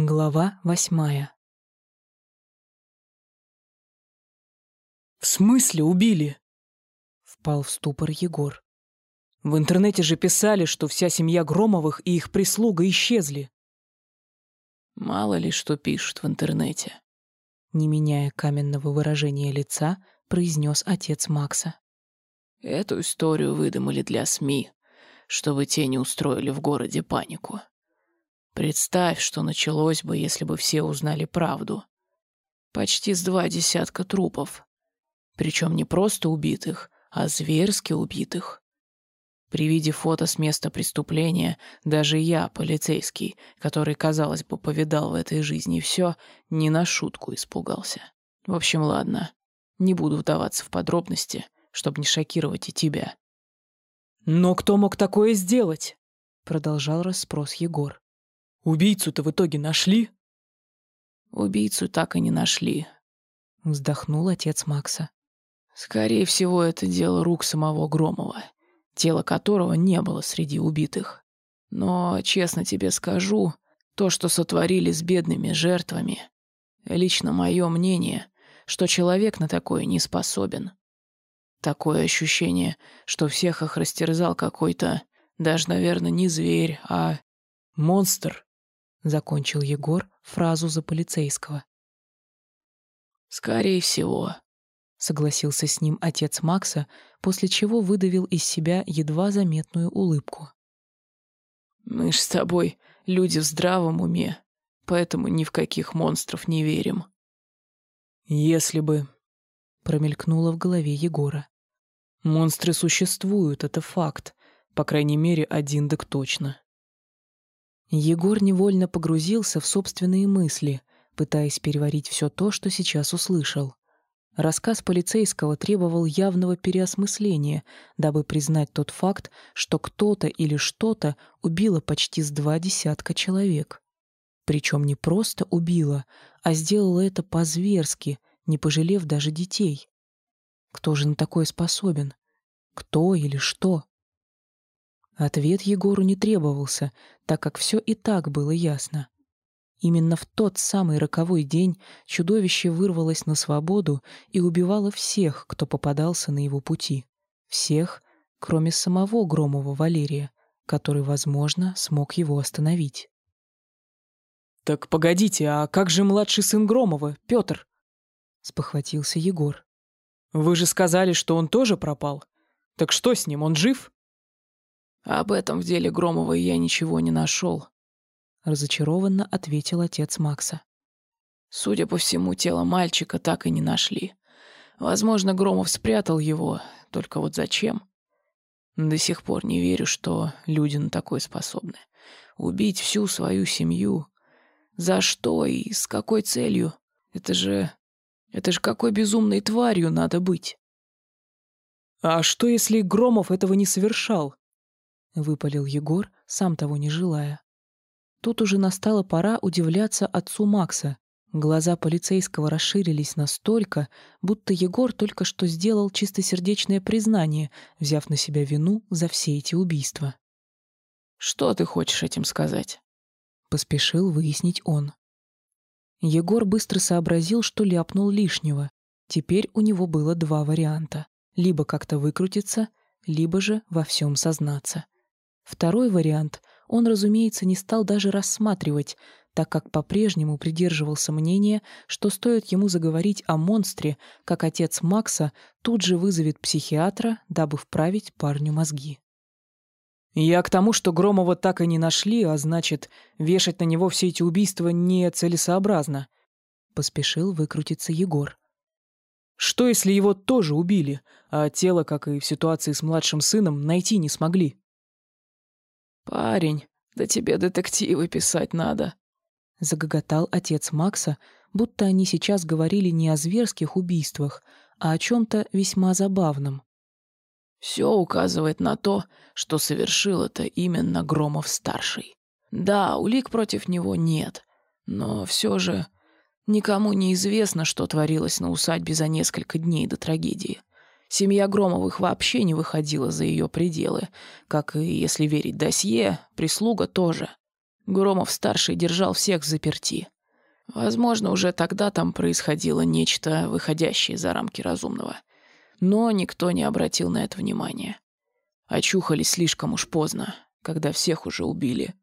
Глава восьмая. «В смысле убили?» Впал в ступор Егор. «В интернете же писали, что вся семья Громовых и их прислуга исчезли». «Мало ли что пишут в интернете», — не меняя каменного выражения лица, произнес отец Макса. «Эту историю выдумали для СМИ, чтобы те не устроили в городе панику». Представь, что началось бы, если бы все узнали правду. Почти с два десятка трупов. Причем не просто убитых, а зверски убитых. При виде фото с места преступления даже я, полицейский, который, казалось бы, повидал в этой жизни все, не на шутку испугался. В общем, ладно, не буду вдаваться в подробности, чтобы не шокировать и тебя. «Но кто мог такое сделать?» Продолжал расспрос Егор. Убийцу-то в итоге нашли? Убийцу так и не нашли. Вздохнул отец Макса. Скорее всего, это дело рук самого Громова, тело которого не было среди убитых. Но, честно тебе скажу, то, что сотворили с бедными жертвами, лично мое мнение, что человек на такое не способен. Такое ощущение, что всех их растерзал какой-то, даже, наверное, не зверь, а монстр. Закончил Егор фразу за полицейского. «Скорее всего», — согласился с ним отец Макса, после чего выдавил из себя едва заметную улыбку. «Мы ж с тобой люди в здравом уме, поэтому ни в каких монстров не верим». «Если бы...» — промелькнуло в голове Егора. «Монстры существуют, это факт. По крайней мере, один так точно». Егор невольно погрузился в собственные мысли, пытаясь переварить все то, что сейчас услышал. Рассказ полицейского требовал явного переосмысления, дабы признать тот факт, что кто-то или что-то убило почти с два десятка человек. Причем не просто убило, а сделало это по-зверски, не пожалев даже детей. Кто же на такое способен? Кто или что? Ответ Егору не требовался, так как все и так было ясно. Именно в тот самый роковой день чудовище вырвалось на свободу и убивало всех, кто попадался на его пути. Всех, кроме самого Громова Валерия, который, возможно, смог его остановить. «Так погодите, а как же младший сын Громова, Петр?» — спохватился Егор. «Вы же сказали, что он тоже пропал. Так что с ним, он жив?» Об этом в деле Громова я ничего не нашел. Разочарованно ответил отец Макса. Судя по всему, тело мальчика так и не нашли. Возможно, Громов спрятал его, только вот зачем? До сих пор не верю, что люди на такое способны. Убить всю свою семью. За что и с какой целью? Это же... Это же какой безумной тварью надо быть. А что, если Громов этого не совершал? — выпалил Егор, сам того не желая. Тут уже настала пора удивляться отцу Макса. Глаза полицейского расширились настолько, будто Егор только что сделал чистосердечное признание, взяв на себя вину за все эти убийства. «Что ты хочешь этим сказать?» — поспешил выяснить он. Егор быстро сообразил, что ляпнул лишнего. Теперь у него было два варианта — либо как-то выкрутиться, либо же во всем сознаться. Второй вариант он, разумеется, не стал даже рассматривать, так как по-прежнему придерживался мнения, что стоит ему заговорить о монстре, как отец Макса тут же вызовет психиатра, дабы вправить парню мозги. «Я к тому, что Громова так и не нашли, а значит, вешать на него все эти убийства нецелесообразно», — поспешил выкрутиться Егор. «Что, если его тоже убили, а тело, как и в ситуации с младшим сыном, найти не смогли?» «Парень, да тебе детективы писать надо», — загоготал отец Макса, будто они сейчас говорили не о зверских убийствах, а о чем-то весьма забавном. «Все указывает на то, что совершил это именно Громов-старший. Да, улик против него нет, но все же никому не известно, что творилось на усадьбе за несколько дней до трагедии. Семья Громовых вообще не выходила за ее пределы, как и, если верить досье, прислуга тоже. Громов-старший держал всех в заперти. Возможно, уже тогда там происходило нечто, выходящее за рамки разумного. Но никто не обратил на это внимания. Очухались слишком уж поздно, когда всех уже убили.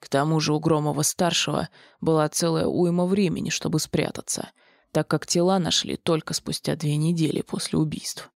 К тому же у Громова-старшего была целая уйма времени, чтобы спрятаться, так как тела нашли только спустя две недели после убийств.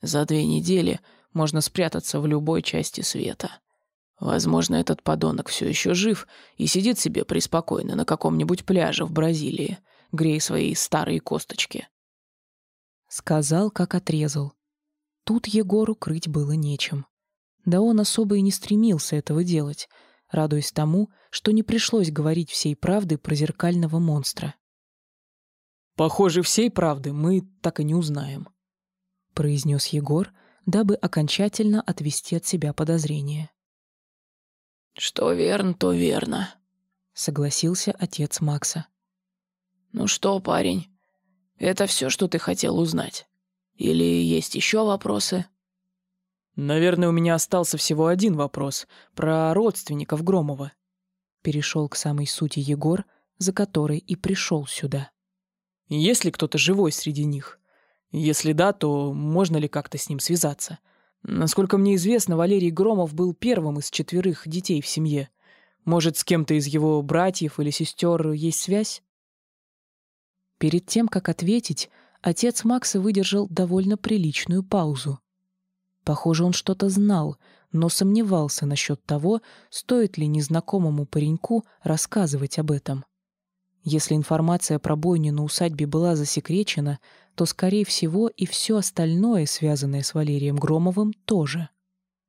За две недели можно спрятаться в любой части света. Возможно, этот подонок все еще жив и сидит себе преспокойно на каком-нибудь пляже в Бразилии, грея свои старые косточки. Сказал, как отрезал. Тут Егору крыть было нечем. Да он особо и не стремился этого делать, радуясь тому, что не пришлось говорить всей правды про зеркального монстра. «Похоже, всей правды мы так и не узнаем», — произнес Егор, дабы окончательно отвести от себя подозрения. «Что верно, то верно», — согласился отец Макса. «Ну что, парень, это все, что ты хотел узнать? Или есть еще вопросы?» «Наверное, у меня остался всего один вопрос про родственников Громова». Перешел к самой сути Егор, за которой и пришел сюда. «Есть ли кто-то живой среди них? Если да, то можно ли как-то с ним связаться?» Насколько мне известно, Валерий Громов был первым из четверых детей в семье. Может, с кем-то из его братьев или сестер есть связь? Перед тем, как ответить, отец Макса выдержал довольно приличную паузу. Похоже, он что-то знал, но сомневался насчет того, стоит ли незнакомому пареньку рассказывать об этом. Если информация про бойню на усадьбе была засекречена, то, скорее всего, и все остальное, связанное с Валерием Громовым, тоже.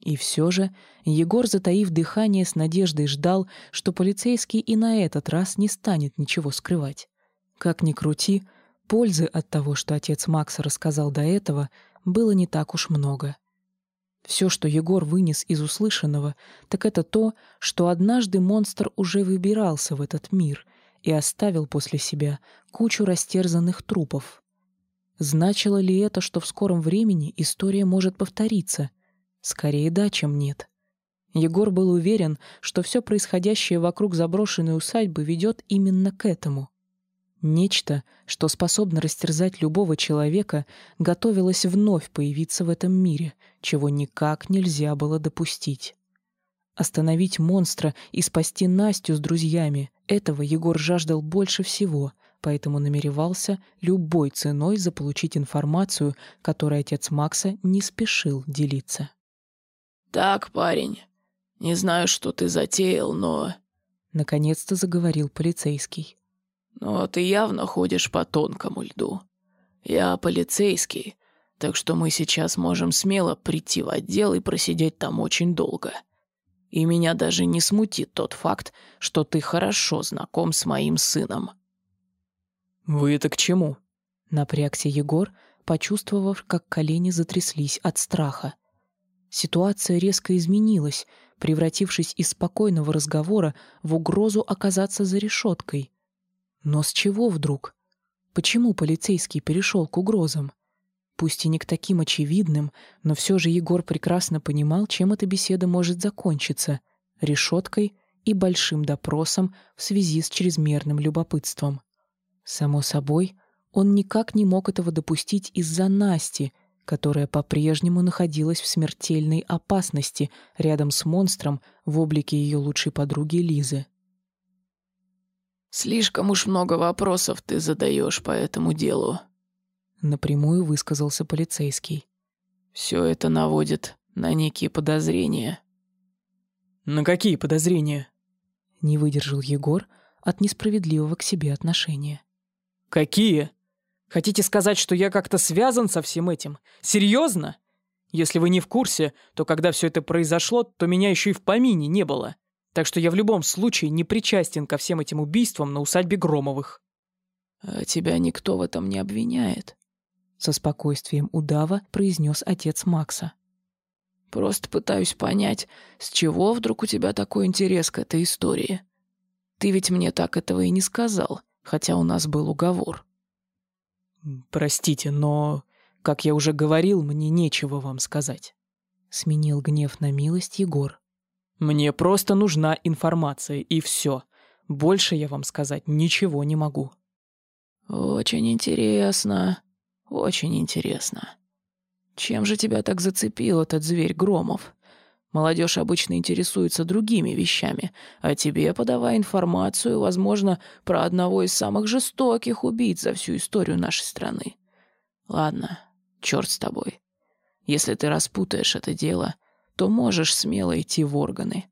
И все же Егор, затаив дыхание, с надеждой ждал, что полицейский и на этот раз не станет ничего скрывать. Как ни крути, пользы от того, что отец Макса рассказал до этого, было не так уж много. Все, что Егор вынес из услышанного, так это то, что однажды монстр уже выбирался в этот мир и оставил после себя кучу растерзанных трупов. Значило ли это, что в скором времени история может повториться? Скорее да, чем нет. Егор был уверен, что все происходящее вокруг заброшенной усадьбы ведет именно к этому. Нечто, что способно растерзать любого человека, готовилось вновь появиться в этом мире, чего никак нельзя было допустить. Остановить монстра и спасти Настю с друзьями — этого Егор жаждал больше всего — поэтому намеревался любой ценой заполучить информацию, которой отец Макса не спешил делиться. «Так, парень, не знаю, что ты затеял, но...» Наконец-то заговорил полицейский. «Но ты явно ходишь по тонкому льду. Я полицейский, так что мы сейчас можем смело прийти в отдел и просидеть там очень долго. И меня даже не смутит тот факт, что ты хорошо знаком с моим сыном. «Вы это к чему?» — напрягся Егор, почувствовав, как колени затряслись от страха. Ситуация резко изменилась, превратившись из спокойного разговора в угрозу оказаться за решеткой. Но с чего вдруг? Почему полицейский перешел к угрозам? Пусть и не к таким очевидным, но все же Егор прекрасно понимал, чем эта беседа может закончиться — решеткой и большим допросом в связи с чрезмерным любопытством. Само собой, он никак не мог этого допустить из-за Насти, которая по-прежнему находилась в смертельной опасности рядом с монстром в облике ее лучшей подруги Лизы. «Слишком уж много вопросов ты задаешь по этому делу», — напрямую высказался полицейский. «Все это наводит на некие подозрения». «На какие подозрения?» — не выдержал Егор от несправедливого к себе отношения. «Какие? Хотите сказать, что я как-то связан со всем этим? Серьезно? Если вы не в курсе, то когда все это произошло, то меня еще и в помине не было. Так что я в любом случае не причастен ко всем этим убийствам на усадьбе Громовых». «А тебя никто в этом не обвиняет», — со спокойствием удава произнес отец Макса. «Просто пытаюсь понять, с чего вдруг у тебя такой интерес к этой истории. Ты ведь мне так этого и не сказал хотя у нас был уговор. «Простите, но, как я уже говорил, мне нечего вам сказать», — сменил гнев на милость Егор. Мне просто нужна информация, и все. Больше я вам сказать ничего не могу». «Очень интересно, очень интересно. Чем же тебя так зацепил этот зверь Громов? Молодежь обычно интересуется другими вещами, а тебе подавай информацию, возможно, про одного из самых жестоких убийц за всю историю нашей страны. Ладно, черт с тобой. Если ты распутаешь это дело, то можешь смело идти в органы.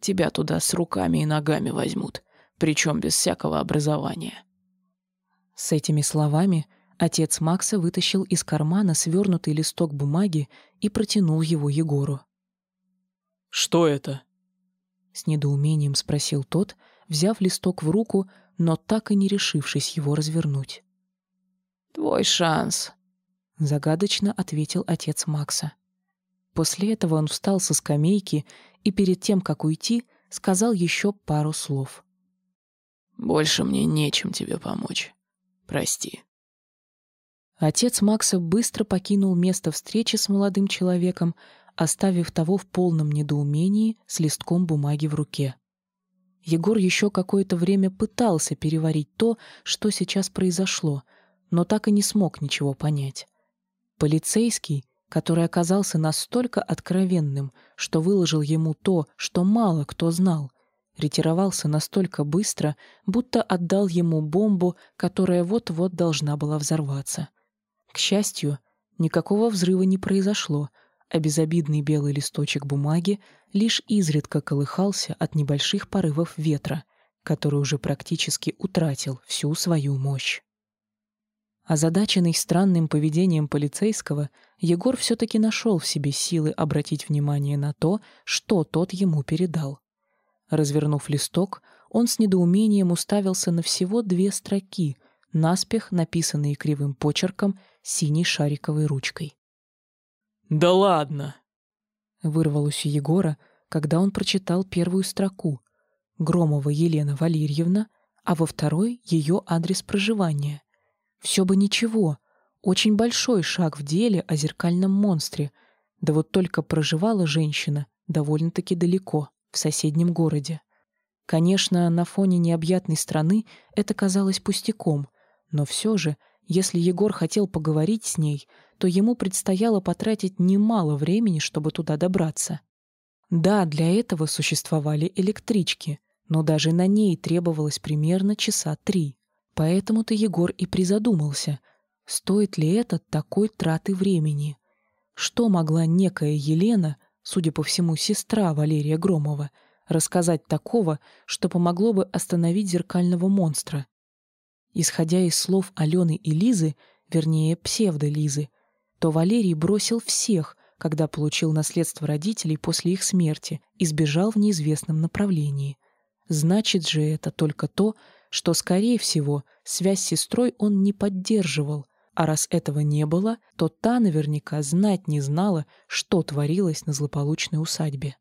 Тебя туда с руками и ногами возьмут, причем без всякого образования». С этими словами отец Макса вытащил из кармана свернутый листок бумаги и протянул его Егору. «Что это?» С недоумением спросил тот, взяв листок в руку, но так и не решившись его развернуть. «Твой шанс», — загадочно ответил отец Макса. После этого он встал со скамейки и перед тем, как уйти, сказал еще пару слов. «Больше мне нечем тебе помочь. Прости». Отец Макса быстро покинул место встречи с молодым человеком, оставив того в полном недоумении с листком бумаги в руке. Егор еще какое-то время пытался переварить то, что сейчас произошло, но так и не смог ничего понять. Полицейский, который оказался настолько откровенным, что выложил ему то, что мало кто знал, ретировался настолько быстро, будто отдал ему бомбу, которая вот-вот должна была взорваться. К счастью, никакого взрыва не произошло — а безобидный белый листочек бумаги лишь изредка колыхался от небольших порывов ветра, который уже практически утратил всю свою мощь. Озадаченный странным поведением полицейского, Егор все-таки нашел в себе силы обратить внимание на то, что тот ему передал. Развернув листок, он с недоумением уставился на всего две строки, наспех написанные кривым почерком синей шариковой ручкой. «Да ладно!» Вырвалось у Егора, когда он прочитал первую строку. Громова Елена Валерьевна, а во второй — ее адрес проживания. Все бы ничего, очень большой шаг в деле о зеркальном монстре, да вот только проживала женщина довольно-таки далеко, в соседнем городе. Конечно, на фоне необъятной страны это казалось пустяком, но все же, если Егор хотел поговорить с ней — то ему предстояло потратить немало времени, чтобы туда добраться. Да, для этого существовали электрички, но даже на ней требовалось примерно часа три. Поэтому-то Егор и призадумался, стоит ли это такой траты времени. Что могла некая Елена, судя по всему, сестра Валерия Громова, рассказать такого, что помогло бы остановить зеркального монстра? Исходя из слов Алены и Лизы, вернее, псевдо-Лизы, то Валерий бросил всех, когда получил наследство родителей после их смерти и сбежал в неизвестном направлении. Значит же это только то, что, скорее всего, связь с сестрой он не поддерживал, а раз этого не было, то та наверняка знать не знала, что творилось на злополучной усадьбе.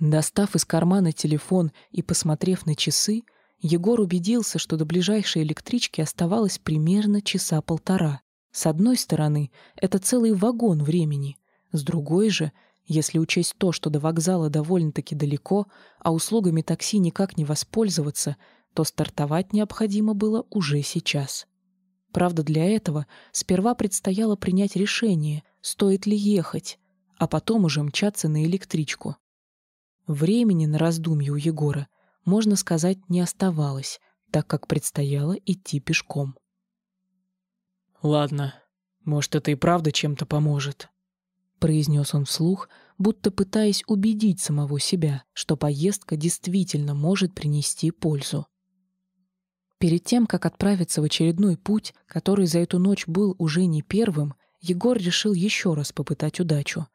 Достав из кармана телефон и посмотрев на часы, Егор убедился, что до ближайшей электрички оставалось примерно часа полтора. С одной стороны, это целый вагон времени, с другой же, если учесть то, что до вокзала довольно-таки далеко, а услугами такси никак не воспользоваться, то стартовать необходимо было уже сейчас. Правда, для этого сперва предстояло принять решение, стоит ли ехать, а потом уже мчаться на электричку. Времени на раздумье у Егора, можно сказать, не оставалось, так как предстояло идти пешком. «Ладно, может, это и правда чем-то поможет», — произнес он вслух, будто пытаясь убедить самого себя, что поездка действительно может принести пользу. Перед тем, как отправиться в очередной путь, который за эту ночь был уже не первым, Егор решил еще раз попытать удачу.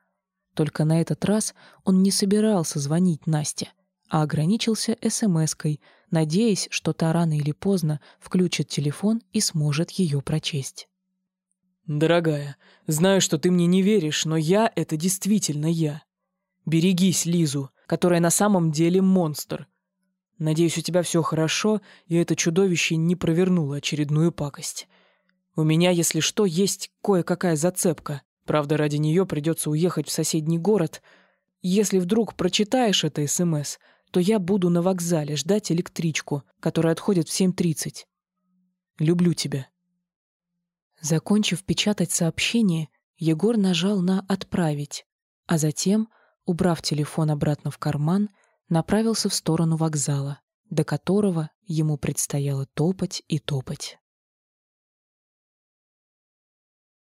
Только на этот раз он не собирался звонить Насте, а ограничился СМС-кой, надеясь, что та рано или поздно включит телефон и сможет ее прочесть. «Дорогая, знаю, что ты мне не веришь, но я — это действительно я. Берегись Лизу, которая на самом деле монстр. Надеюсь, у тебя все хорошо, и это чудовище не провернуло очередную пакость. У меня, если что, есть кое-какая зацепка. Правда, ради нее придется уехать в соседний город. Если вдруг прочитаешь это СМС, то я буду на вокзале ждать электричку, которая отходит в 7.30. Люблю тебя». Закончив печатать сообщение, Егор нажал на «Отправить», а затем, убрав телефон обратно в карман, направился в сторону вокзала, до которого ему предстояло топать и топать.